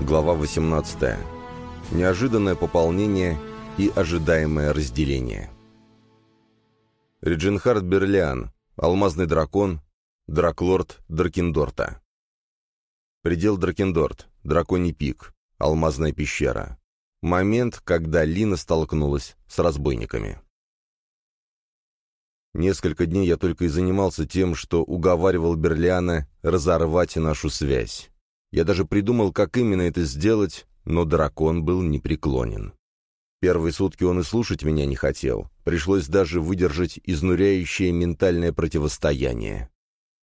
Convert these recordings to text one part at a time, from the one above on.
Глава 18. Неожиданное пополнение и ожидаемое разделение. Реджинхард Берлиан. Алмазный дракон. Драклорд Дракендорта. Предел Дракендорт. Драконий пик. Алмазная пещера. Момент, когда Лина столкнулась с разбойниками. Несколько дней я только и занимался тем, что уговаривал Берлиана разорвать нашу связь. Я даже придумал, как именно это сделать, но дракон был непреклонен. Первые сутки он и слушать меня не хотел. Пришлось даже выдержать изнуряющее ментальное противостояние.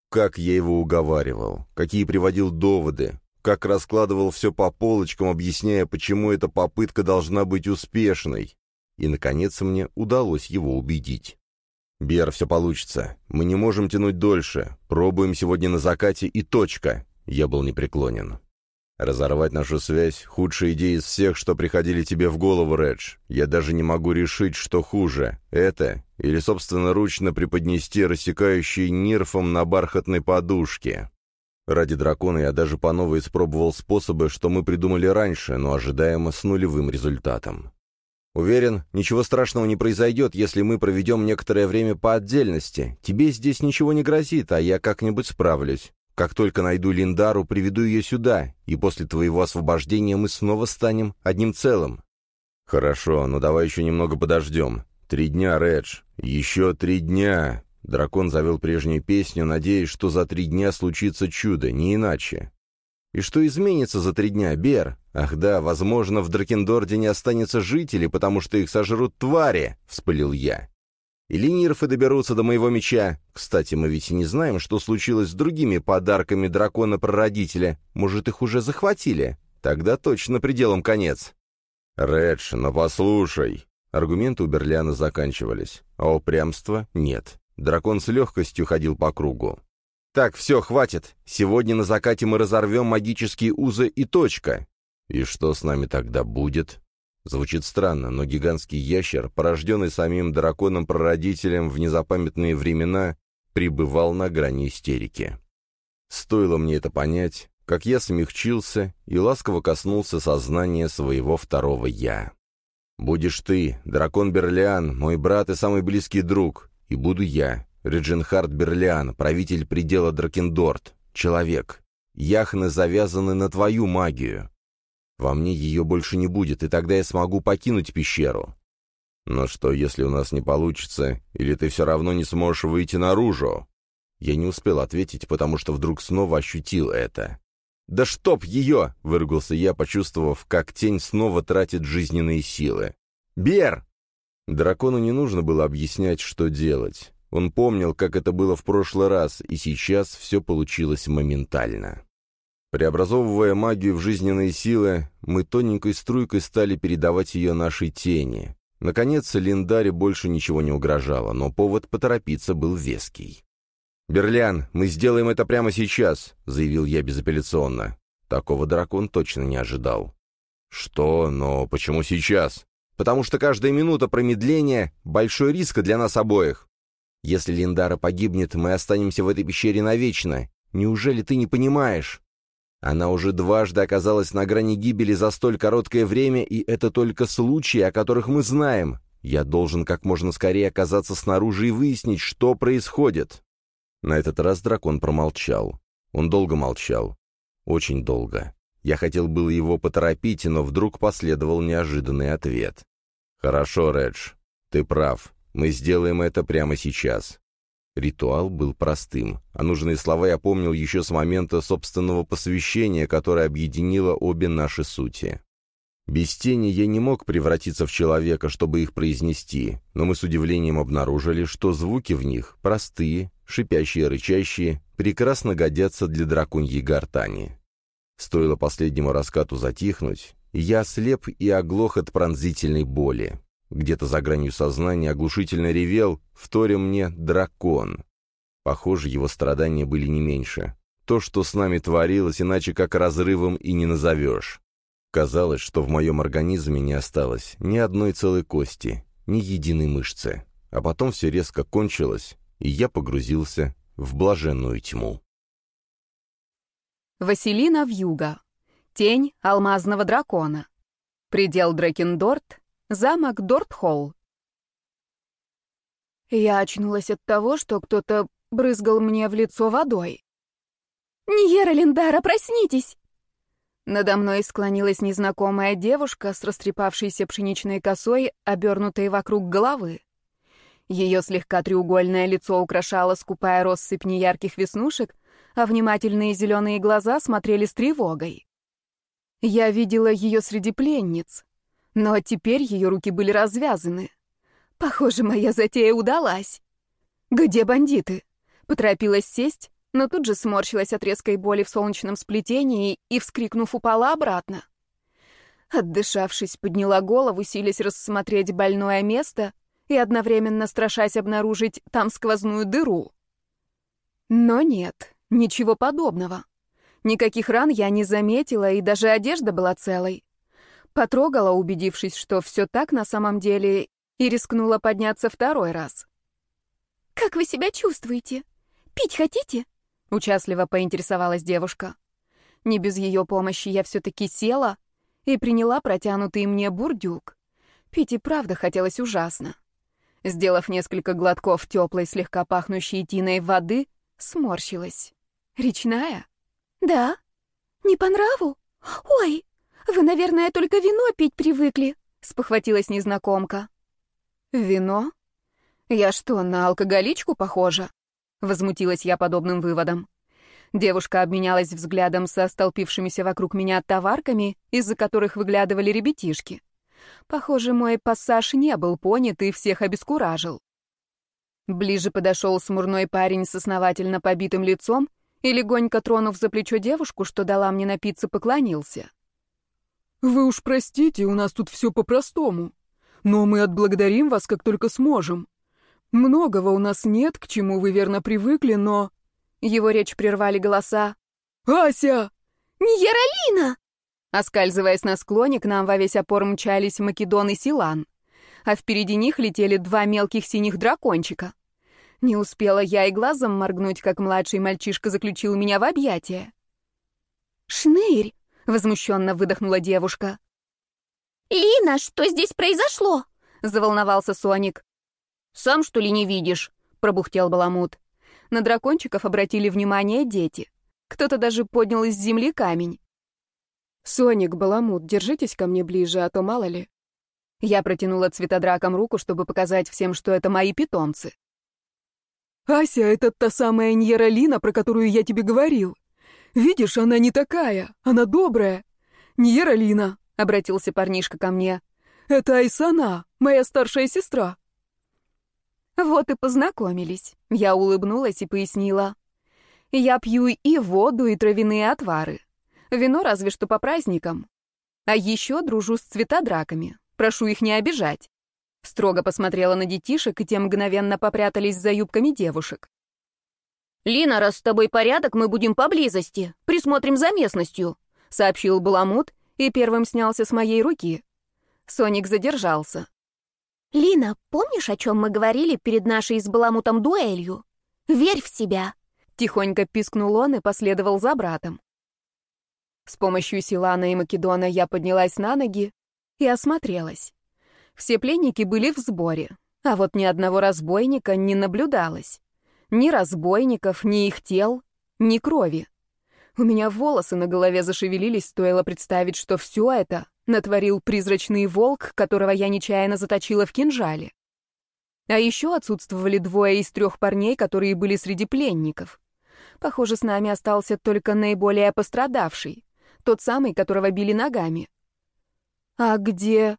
Как я его уговаривал, какие приводил доводы, как раскладывал все по полочкам, объясняя, почему эта попытка должна быть успешной. И, наконец, мне удалось его убедить. «Бер, все получится. Мы не можем тянуть дольше. Пробуем сегодня на закате и точка. Я был непреклонен. «Разорвать нашу связь — худшая идея из всех, что приходили тебе в голову, Редж. Я даже не могу решить, что хуже. Это или собственноручно преподнести рассекающий нирфом на бархатной подушке. Ради дракона я даже по новой испробовал способы, что мы придумали раньше, но ожидаемо с нулевым результатом. Уверен, ничего страшного не произойдет, если мы проведем некоторое время по отдельности. Тебе здесь ничего не грозит, а я как-нибудь справлюсь. Как только найду Линдару, приведу ее сюда, и после твоего освобождения мы снова станем одним целым». «Хорошо, но давай еще немного подождем. Три дня, Редж. Еще три дня!» Дракон завел прежнюю песню, надеясь, что за три дня случится чудо, не иначе. «И что изменится за три дня, Бер? Ах да, возможно, в Дракендорде не останется жителей, потому что их сожрут твари!» — вспылил я. Или нирфы доберутся до моего меча. Кстати, мы ведь не знаем, что случилось с другими подарками дракона-прародителя. Может, их уже захватили? Тогда точно пределом конец. Редж, но послушай. Аргументы у Берляна заканчивались, а упрямства нет. Дракон с легкостью ходил по кругу. «Так, все, хватит. Сегодня на закате мы разорвем магические узы и точка». «И что с нами тогда будет?» Звучит странно, но гигантский ящер, порожденный самим драконом-прародителем в незапамятные времена, пребывал на грани истерики. Стоило мне это понять, как я смягчился и ласково коснулся сознания своего второго «я». «Будешь ты, дракон Берлиан, мой брат и самый близкий друг, и буду я, Реджинхард Берлиан, правитель предела Дракендорт, человек. Яхны завязаны на твою магию. Во мне ее больше не будет, и тогда я смогу покинуть пещеру. Но что, если у нас не получится, или ты все равно не сможешь выйти наружу? Я не успел ответить, потому что вдруг снова ощутил это. «Да чтоб ее!» — выругался я, почувствовав, как тень снова тратит жизненные силы. «Бер!» Дракону не нужно было объяснять, что делать. Он помнил, как это было в прошлый раз, и сейчас все получилось моментально. Преобразовывая магию в жизненные силы, мы тоненькой струйкой стали передавать ее нашей тени. Наконец, Линдаре больше ничего не угрожало, но повод поторопиться был веский. «Берлян, мы сделаем это прямо сейчас», — заявил я безапелляционно. Такого дракон точно не ожидал. «Что? Но почему сейчас?» «Потому что каждая минута промедления — большой риск для нас обоих. Если Линдара погибнет, мы останемся в этой пещере навечно. Неужели ты не понимаешь?» Она уже дважды оказалась на грани гибели за столь короткое время, и это только случаи, о которых мы знаем. Я должен как можно скорее оказаться снаружи и выяснить, что происходит. На этот раз дракон промолчал. Он долго молчал. Очень долго. Я хотел было его поторопить, но вдруг последовал неожиданный ответ. «Хорошо, Редж, ты прав. Мы сделаем это прямо сейчас. Ритуал был простым, а нужные слова я помнил еще с момента собственного посвящения, которое объединило обе наши сути. Без тени я не мог превратиться в человека, чтобы их произнести, но мы с удивлением обнаружили, что звуки в них простые, шипящие, рычащие, прекрасно годятся для драконьей гортани. Стоило последнему раскату затихнуть, я слеп и оглох от пронзительной боли. Где-то за гранью сознания оглушительно ревел, вторя мне дракон. Похоже, его страдания были не меньше. То, что с нами творилось, иначе как разрывом и не назовешь. Казалось, что в моем организме не осталось ни одной целой кости, ни единой мышцы. А потом все резко кончилось, и я погрузился в блаженную тьму. Василина Вьюга. Тень алмазного дракона. Предел Дракендорт. Замок Дортхолл. Я очнулась от того, что кто-то брызгал мне в лицо водой. «Ниера Линдара, проснитесь!» Надо мной склонилась незнакомая девушка с растрепавшейся пшеничной косой, обернутой вокруг головы. Ее слегка треугольное лицо украшало скупая россыпь неярких веснушек, а внимательные зеленые глаза смотрели с тревогой. Я видела ее среди пленниц, но теперь ее руки были развязаны. Похоже, моя затея удалась. «Где бандиты?» Поторопилась сесть, но тут же сморщилась от резкой боли в солнечном сплетении и, вскрикнув, упала обратно. Отдышавшись, подняла голову, силясь рассмотреть больное место и одновременно страшась обнаружить там сквозную дыру. Но нет, ничего подобного. Никаких ран я не заметила, и даже одежда была целой. Потрогала, убедившись, что все так на самом деле, и рискнула подняться второй раз. «Как вы себя чувствуете? Пить хотите?» — участливо поинтересовалась девушка. Не без ее помощи я все-таки села и приняла протянутый мне бурдюк. Пить и правда хотелось ужасно. Сделав несколько глотков теплой, слегка пахнущей тиной воды, сморщилась. «Речная?» «Да. Не по нраву? Ой, вы, наверное, только вино пить привыкли», — спохватилась незнакомка. «Вино? Я что, на алкоголичку похожа?» — возмутилась я подобным выводом. Девушка обменялась взглядом со столпившимися вокруг меня товарками, из-за которых выглядывали ребятишки. Похоже, мой пассаж не был понят и всех обескуражил. Ближе подошел смурной парень с основательно побитым лицом и, легонько тронув за плечо девушку, что дала мне напиться, поклонился. «Вы уж простите, у нас тут все по-простому. Но мы отблагодарим вас, как только сможем. Многого у нас нет, к чему вы верно привыкли, но...» Его речь прервали голоса. «Ася!» «Не Яролина!» Оскальзываясь на склоне, к нам во весь опор мчались Македон и Силан. А впереди них летели два мелких синих дракончика. Не успела я и глазом моргнуть, как младший мальчишка заключил меня в объятия. «Шнырь!» — возмущенно выдохнула девушка. «Лина, что здесь произошло?» — заволновался Соник. «Сам, что ли, не видишь?» — пробухтел Баламут. На дракончиков обратили внимание дети. Кто-то даже поднял из земли камень. «Соник, Баламут, держитесь ко мне ближе, а то мало ли». Я протянула цветодраком руку, чтобы показать всем, что это мои питомцы. «Ася, это та самая Ньералина, про которую я тебе говорил. Видишь, она не такая, она добрая. Ньералина», — обратился парнишка ко мне. «Это Айсана, моя старшая сестра». Вот и познакомились. Я улыбнулась и пояснила. Я пью и воду, и травяные отвары. Вино разве что по праздникам. А еще дружу с цветодраками. Прошу их не обижать. Строго посмотрела на детишек, и те мгновенно попрятались за юбками девушек. «Лина, раз с тобой порядок, мы будем поблизости. Присмотрим за местностью», — сообщил Баламут и первым снялся с моей руки. Соник задержался. «Лина, помнишь, о чем мы говорили перед нашей с Баламутом дуэлью? Верь в себя!» Тихонько пискнул он и последовал за братом. С помощью Силана и Македона я поднялась на ноги и осмотрелась. Все пленники были в сборе, а вот ни одного разбойника не наблюдалось. Ни разбойников, ни их тел, ни крови. У меня волосы на голове зашевелились, стоило представить, что все это натворил призрачный волк, которого я нечаянно заточила в кинжале. А еще отсутствовали двое из трех парней, которые были среди пленников. Похоже, с нами остался только наиболее пострадавший. Тот самый, которого били ногами. А где...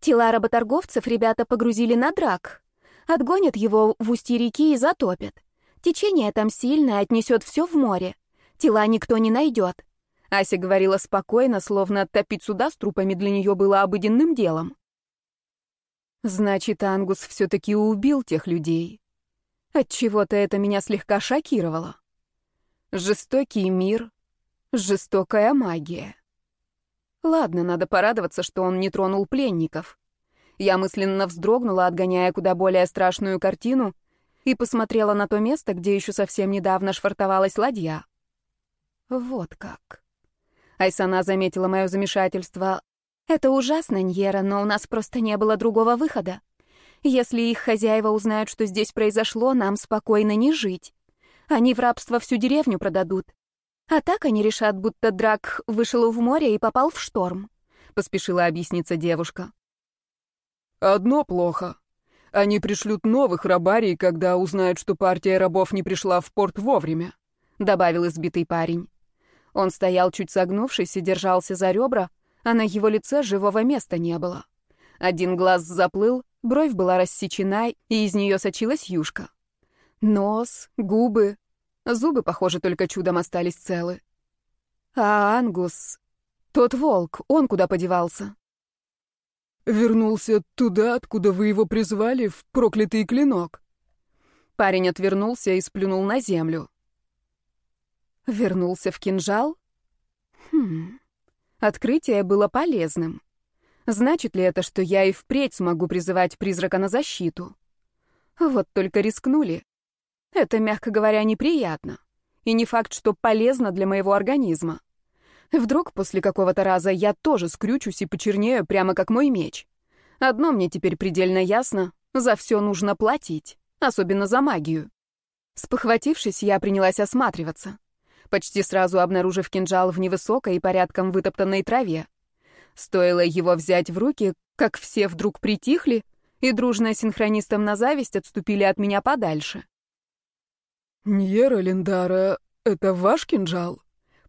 Тела работорговцев ребята погрузили на драк. Отгонят его в устье реки и затопят. Течение там сильное, отнесет все в море. Тела никто не найдет. Ася говорила спокойно, словно топить суда с трупами для нее было обыденным делом. Значит, Ангус все-таки убил тех людей. Отчего-то это меня слегка шокировало. Жестокий мир, Жестокая магия. Ладно, надо порадоваться, что он не тронул пленников. Я мысленно вздрогнула, отгоняя куда более страшную картину, и посмотрела на то место, где еще совсем недавно швартовалась ладья. Вот как. Айсана заметила мое замешательство. «Это ужасно, Ньера, но у нас просто не было другого выхода. Если их хозяева узнают, что здесь произошло, нам спокойно не жить. Они в рабство всю деревню продадут. А так они решат, будто Драк вышел в море и попал в шторм», — поспешила объясниться девушка. «Одно плохо. Они пришлют новых рабарий, когда узнают, что партия рабов не пришла в порт вовремя», — добавил избитый парень. Он стоял чуть согнувшись и держался за ребра, а на его лице живого места не было. Один глаз заплыл, бровь была рассечена, и из нее сочилась юшка. Нос, губы, зубы, похоже, только чудом остались целы. А Ангус... Тот волк, он куда подевался? «Вернулся туда, откуда вы его призвали, в проклятый клинок». Парень отвернулся и сплюнул на землю. Вернулся в кинжал? Хм. Открытие было полезным. Значит ли это, что я и впредь смогу призывать призрака на защиту? Вот только рискнули. Это, мягко говоря, неприятно. И не факт, что полезно для моего организма. Вдруг после какого-то раза я тоже скрючусь и почернею прямо как мой меч. Одно мне теперь предельно ясно — за все нужно платить, особенно за магию. Спохватившись, я принялась осматриваться почти сразу обнаружив кинжал в невысокой и порядком вытоптанной траве. Стоило его взять в руки, как все вдруг притихли и дружно синхронистом на зависть отступили от меня подальше. «Ньера Линдара, это ваш кинжал?» —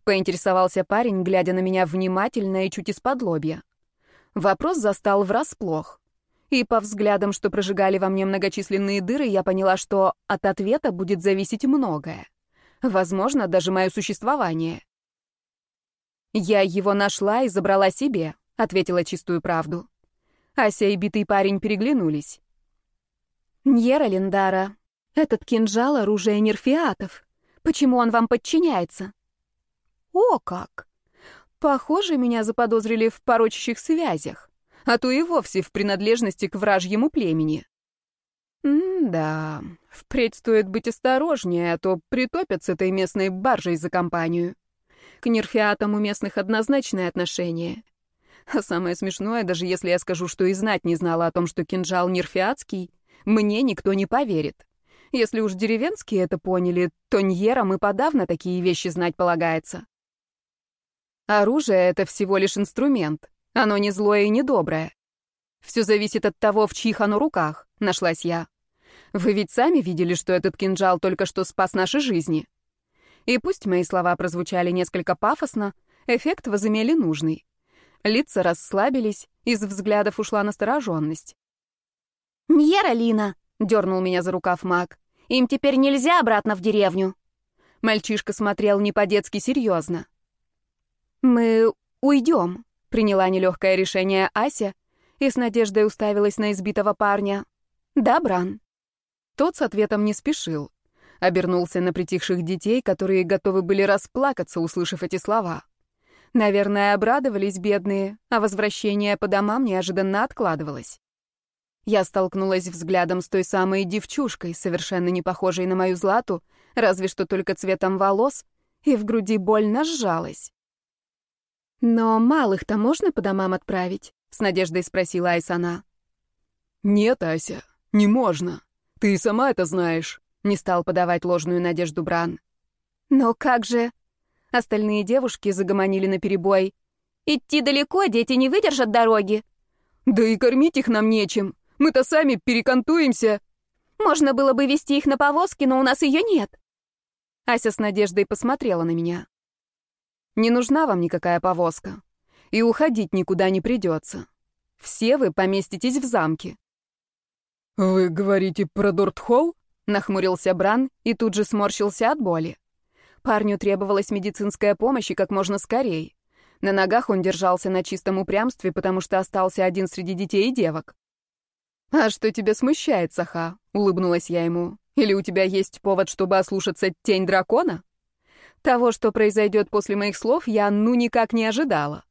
поинтересовался парень, глядя на меня внимательно и чуть из-под лобья. Вопрос застал врасплох. И по взглядам, что прожигали во мне многочисленные дыры, я поняла, что от ответа будет зависеть многое. Возможно, даже мое существование. «Я его нашла и забрала себе», — ответила чистую правду. Ася и битый парень переглянулись. «Ньера Линдара, этот кинжал — оружие нерфиатов. Почему он вам подчиняется?» «О как! Похоже, меня заподозрили в порочащих связях, а то и вовсе в принадлежности к вражьему племени». М-да, впредь стоит быть осторожнее, а то притопят с этой местной баржей за компанию. К нерфиатам у местных однозначное отношение. А самое смешное, даже если я скажу, что и знать не знала о том, что кинжал нерфиатский, мне никто не поверит. Если уж деревенские это поняли, то ньерам и подавно такие вещи знать полагается. Оружие — это всего лишь инструмент. Оно не злое и не доброе. Все зависит от того, в чьих оно руках, нашлась я. Вы ведь сами видели, что этот кинжал только что спас наши жизни. И пусть мои слова прозвучали несколько пафосно, эффект возымели нужный. Лица расслабились, из взглядов ушла настороженность. «Ньера Лина!» — дернул меня за рукав маг. «Им теперь нельзя обратно в деревню!» Мальчишка смотрел не по-детски серьезно. «Мы уйдем», — приняла нелегкое решение Ася и с надеждой уставилась на избитого парня. «Да, Бран?» Тот с ответом не спешил. Обернулся на притихших детей, которые готовы были расплакаться, услышав эти слова. Наверное, обрадовались бедные, а возвращение по домам неожиданно откладывалось. Я столкнулась взглядом с той самой девчушкой, совершенно не похожей на мою Злату, разве что только цветом волос, и в груди больно сжалась. «Но малых-то можно по домам отправить?» — с надеждой спросила Айсана. «Нет, Ася, не можно», ты сама это знаешь», — не стал подавать ложную надежду Бран. «Но как же...» Остальные девушки загомонили наперебой. «Идти далеко, дети не выдержат дороги». «Да и кормить их нам нечем. Мы-то сами перекантуемся». «Можно было бы вести их на повозке, но у нас ее нет». Ася с надеждой посмотрела на меня. «Не нужна вам никакая повозка. И уходить никуда не придется. Все вы поместитесь в замке. «Вы говорите про Дортхолл?» — нахмурился Бран и тут же сморщился от боли. Парню требовалась медицинская помощь и как можно скорее. На ногах он держался на чистом упрямстве, потому что остался один среди детей и девок. «А что тебя смущает, Саха?» — улыбнулась я ему. «Или у тебя есть повод, чтобы ослушаться тень дракона?» Того, что произойдет после моих слов, я ну никак не ожидала.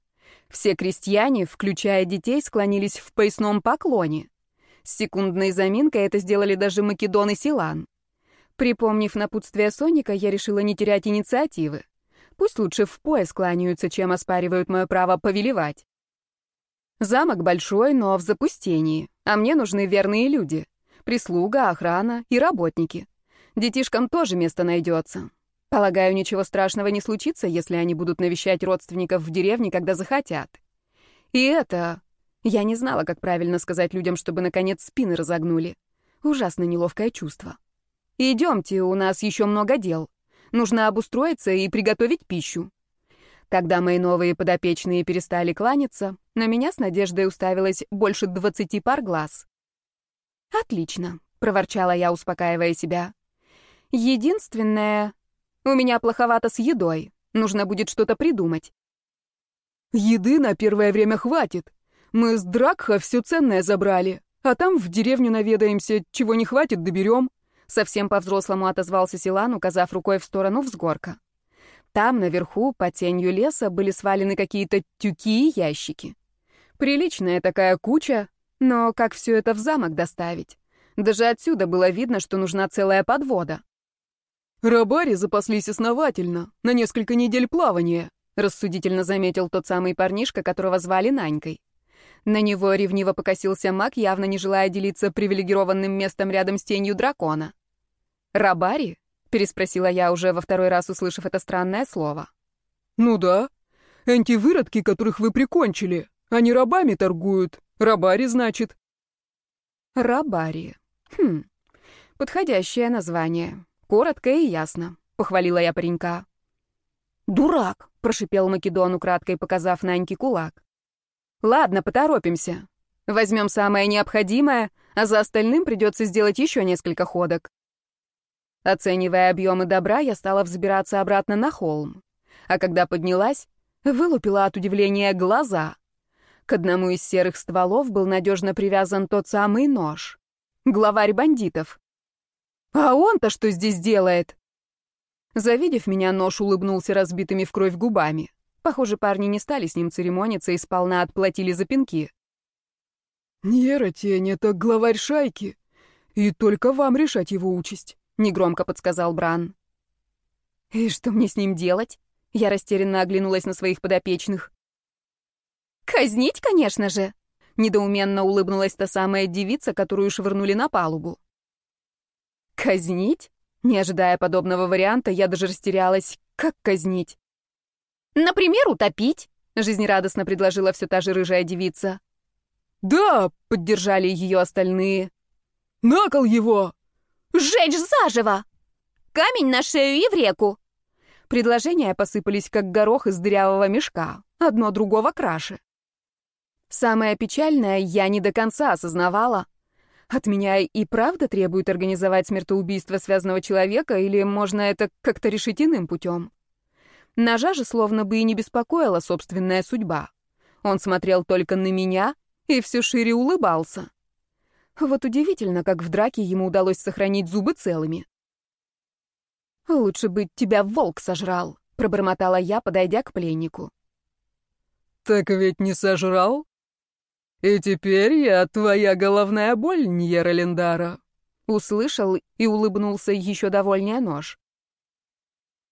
Все крестьяне, включая детей, склонились в поясном поклоне. С секундной заминкой это сделали даже Македон и Силан. Припомнив напутствие Соника, я решила не терять инициативы. Пусть лучше в пояс кланяются, чем оспаривают мое право повелевать. Замок большой, но в запустении, а мне нужны верные люди. Прислуга, охрана и работники. Детишкам тоже место найдется. Полагаю, ничего страшного не случится, если они будут навещать родственников в деревне, когда захотят. И это... Я не знала, как правильно сказать людям, чтобы, наконец, спины разогнули. Ужасно неловкое чувство. «Идемте, у нас еще много дел. Нужно обустроиться и приготовить пищу». Когда мои новые подопечные перестали кланяться, на меня с надеждой уставилось больше двадцати пар глаз. «Отлично», — проворчала я, успокаивая себя. «Единственное, у меня плоховато с едой. Нужно будет что-то придумать». «Еды на первое время хватит. Мы с Дракха все ценное забрали, а там в деревню наведаемся, чего не хватит, доберем». Совсем по-взрослому отозвался Силан, указав рукой в сторону взгорка. Там, наверху, под тенью леса, были свалены какие-то тюки и ящики. Приличная такая куча, но как все это в замок доставить? Даже отсюда было видно, что нужна целая подвода. «Рабари запаслись основательно, на несколько недель плавания», рассудительно заметил тот самый парнишка, которого звали Нанькой. На него ревниво покосился маг, явно не желая делиться привилегированным местом рядом с тенью дракона. «Рабари?» — переспросила я уже во второй раз, услышав это странное слово. «Ну да. Антивыродки, которых вы прикончили. Они рабами торгуют. Рабари, значит». «Рабари. Хм. Подходящее название. Коротко и ясно», — похвалила я паренька. «Дурак!» — прошипел Македон, украдкой показав Наньке кулак. «Ладно, поторопимся. Возьмем самое необходимое, а за остальным придется сделать еще несколько ходок». Оценивая объемы добра, я стала взбираться обратно на холм. А когда поднялась, вылупила от удивления глаза. К одному из серых стволов был надежно привязан тот самый нож. Главарь бандитов. «А он-то что здесь делает?» Завидев меня, нож улыбнулся разбитыми в кровь губами. Похоже, парни не стали с ним церемониться и сполна отплатили за пинки. «Нера тень — это главарь шайки, и только вам решать его участь», — негромко подсказал Бран. «И что мне с ним делать?» Я растерянно оглянулась на своих подопечных. «Казнить, конечно же!» Недоуменно улыбнулась та самая девица, которую швырнули на палубу. «Казнить?» Не ожидая подобного варианта, я даже растерялась. Как казнить? «Например, утопить», — жизнерадостно предложила все та же рыжая девица. «Да», — поддержали ее остальные. «На кол его!» «Сжечь заживо! Камень на шею и в реку!» Предложения посыпались, как горох из дырявого мешка, одно другого краше. Самое печальное, я не до конца осознавала. От меня и правда требуют организовать смертоубийство связанного человека, или можно это как-то решить иным путем? Ножа же словно бы и не беспокоила собственная судьба. Он смотрел только на меня и все шире улыбался. Вот удивительно, как в драке ему удалось сохранить зубы целыми. «Лучше бы тебя волк сожрал», — пробормотала я, подойдя к пленнику. «Так ведь не сожрал? И теперь я твоя головная боль, Ньера Лендара», — услышал и улыбнулся еще довольнее нож.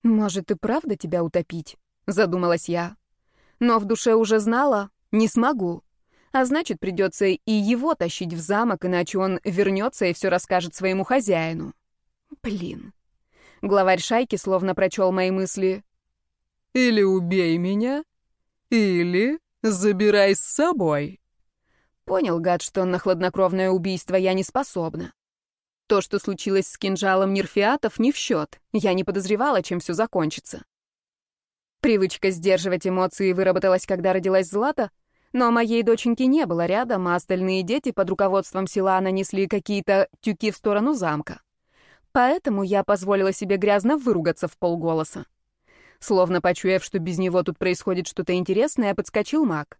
«Может, и правда тебя утопить?» — задумалась я. Но в душе уже знала, не смогу. А значит, придется и его тащить в замок, иначе он вернется и все расскажет своему хозяину. Блин. Главарь шайки словно прочел мои мысли. «Или убей меня, или забирай с собой». Понял, гад, что на хладнокровное убийство я не способна. То, что случилось с кинжалом Нерфиатов, не в счет. Я не подозревала, чем все закончится. Привычка сдерживать эмоции выработалась, когда родилась Злата, но моей доченьки не было рядом, а остальные дети под руководством Силана несли какие-то тюки в сторону замка. Поэтому я позволила себе грязно выругаться в полголоса. Словно почуяв, что без него тут происходит что-то интересное, подскочил маг.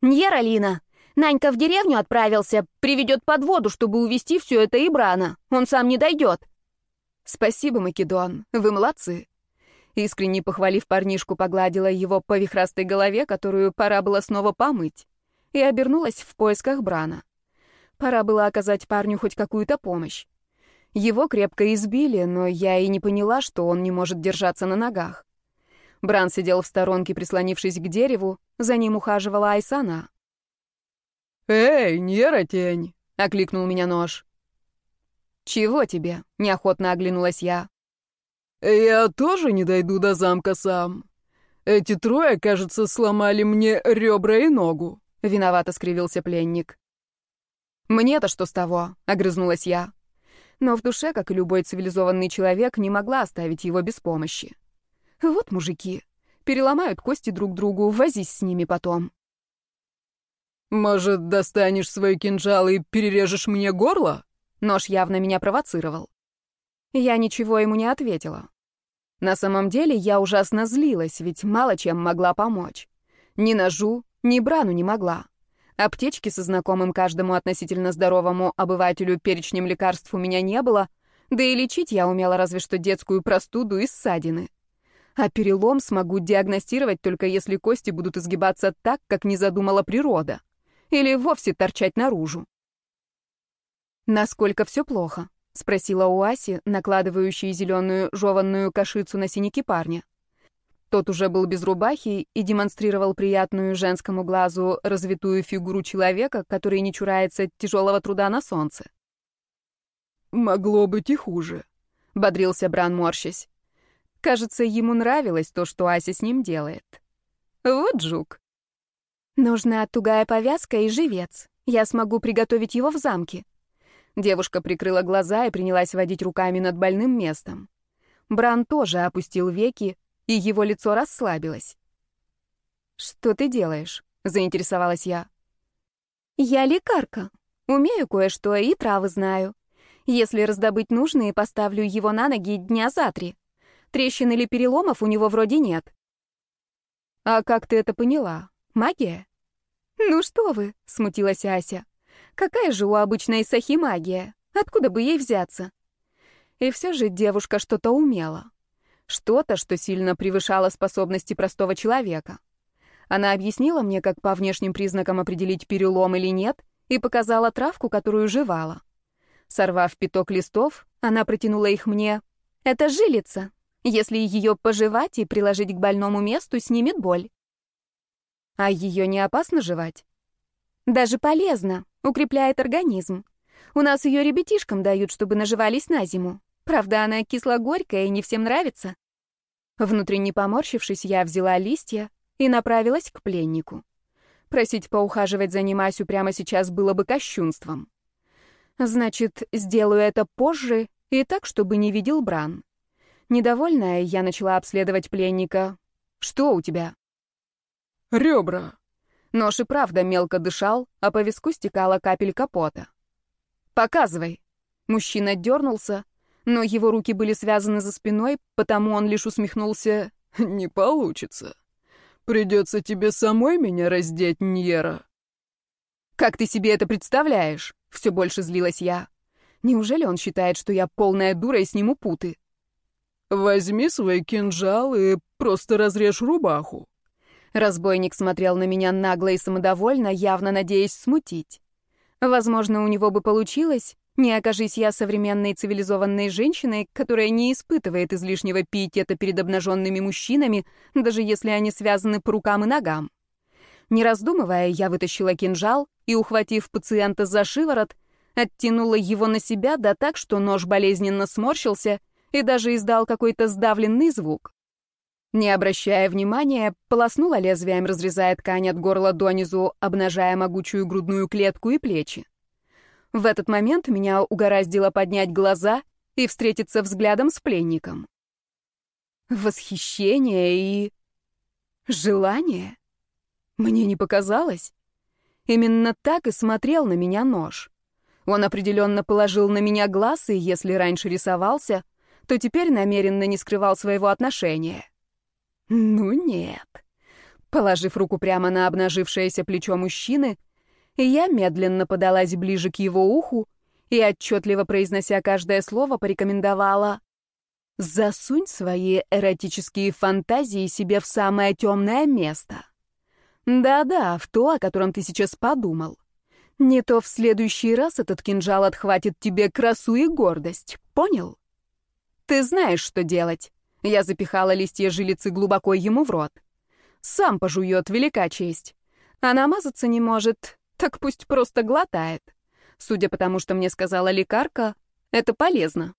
«Ньералина, Нанька в деревню отправился, приведет под воду, чтобы увести все это Ибрана. Он сам не дойдет. Спасибо, Македон, вы молодцы. Искренне похвалив парнишку, погладила его по вихрастой голове, которую пора было снова помыть, и обернулась в поисках Брана. Пора было оказать парню хоть какую-то помощь. Его крепко избили, но я и не поняла, что он не может держаться на ногах. Бран сидел в сторонке, прислонившись к дереву, за ним ухаживала Айсана. «Эй, нейротень!» — окликнул меня нож. «Чего тебе?» — неохотно оглянулась я. «Я тоже не дойду до замка сам. Эти трое, кажется, сломали мне ребра и ногу», — виновато скривился пленник. «Мне-то что с того?» — огрызнулась я. Но в душе, как и любой цивилизованный человек, не могла оставить его без помощи. Вот мужики. Переломают кости друг другу, возись с ними потом. «Может, достанешь свой кинжал и перережешь мне горло?» Нож явно меня провоцировал. Я ничего ему не ответила. На самом деле я ужасно злилась, ведь мало чем могла помочь. Ни ножу, ни брану не могла. Аптечки со знакомым каждому относительно здоровому обывателю перечнем лекарств у меня не было, да и лечить я умела разве что детскую простуду и ссадины. А перелом смогу диагностировать только если кости будут изгибаться так, как не задумала природа. Или вовсе торчать наружу. «Насколько все плохо?» — спросила у Аси, накладывающей зеленую жеванную кашицу на синяки парня. Тот уже был без рубахи и демонстрировал приятную женскому глазу развитую фигуру человека, который не чурается тяжелого труда на солнце. «Могло быть и хуже», — бодрился Бран, морщась. Кажется, ему нравилось то, что Ася с ним делает. Вот жук. «Нужна тугая повязка и живец. Я смогу приготовить его в замке», Девушка прикрыла глаза и принялась водить руками над больным местом. Бран тоже опустил веки, и его лицо расслабилось. «Что ты делаешь?» — заинтересовалась я. «Я лекарка. Умею кое-что и травы знаю. Если раздобыть нужные, поставлю его на ноги дня за три. Трещин или переломов у него вроде нет». «А как ты это поняла? Магия?» «Ну что вы», — смутилась Ася. Какая же у обычной Сахи магия? Откуда бы ей взяться? И все же девушка что-то умела. Что-то, что сильно превышало способности простого человека. Она объяснила мне, как по внешним признакам определить перелом или нет, и показала травку, которую жевала. Сорвав пяток листов, она протянула их мне. «Это жилица. Если ее пожевать и приложить к больному месту, снимет боль». «А ее не опасно жевать?» «Даже полезно. Укрепляет организм. У нас ее ребятишкам дают, чтобы наживались на зиму. Правда, она кисло-горькая и не всем нравится. Внутренне поморщившись, я взяла листья и направилась к пленнику. Просить поухаживать за ним прямо сейчас было бы кощунством. Значит, сделаю это позже и так, чтобы не видел Бран. Недовольная, я начала обследовать пленника. «Что у тебя?» «Ребра», Нож и правда мелко дышал, а по виску стекала капелька пота. «Показывай!» Мужчина дернулся, но его руки были связаны за спиной, потому он лишь усмехнулся. «Не получится. Придется тебе самой меня раздеть, Ньера». «Как ты себе это представляешь?» — все больше злилась я. «Неужели он считает, что я полная дура и сниму путы?» «Возьми свой кинжал и просто разрежь рубаху. Разбойник смотрел на меня нагло и самодовольно, явно надеясь смутить. Возможно, у него бы получилось, не окажись я современной цивилизованной женщиной, которая не испытывает излишнего пиетета перед обнаженными мужчинами, даже если они связаны по рукам и ногам. Не раздумывая, я вытащила кинжал и, ухватив пациента за шиворот, оттянула его на себя, да так, что нож болезненно сморщился и даже издал какой-то сдавленный звук. Не обращая внимания, полоснула лезвием, разрезая ткань от горла донизу, обнажая могучую грудную клетку и плечи. В этот момент меня угораздило поднять глаза и встретиться взглядом с пленником. Восхищение и... желание? Мне не показалось. Именно так и смотрел на меня нож. Он определенно положил на меня глаз, и если раньше рисовался, то теперь намеренно не скрывал своего отношения. Ну нет. Положив руку прямо на обнажившееся плечо мужчины, я медленно подалась ближе к его уху и, отчетливо произнося каждое слово, порекомендовала «Засунь свои эротические фантазии себе в самое темное место». Да-да, в то, о котором ты сейчас подумал. Не то в следующий раз этот кинжал отхватит тебе красу и гордость, понял? Ты знаешь, что делать. Я запихала листья жилицы глубоко ему в рот. Сам пожует, велика честь. А намазаться не может, так пусть просто глотает. Судя по тому, что мне сказала лекарка, это полезно.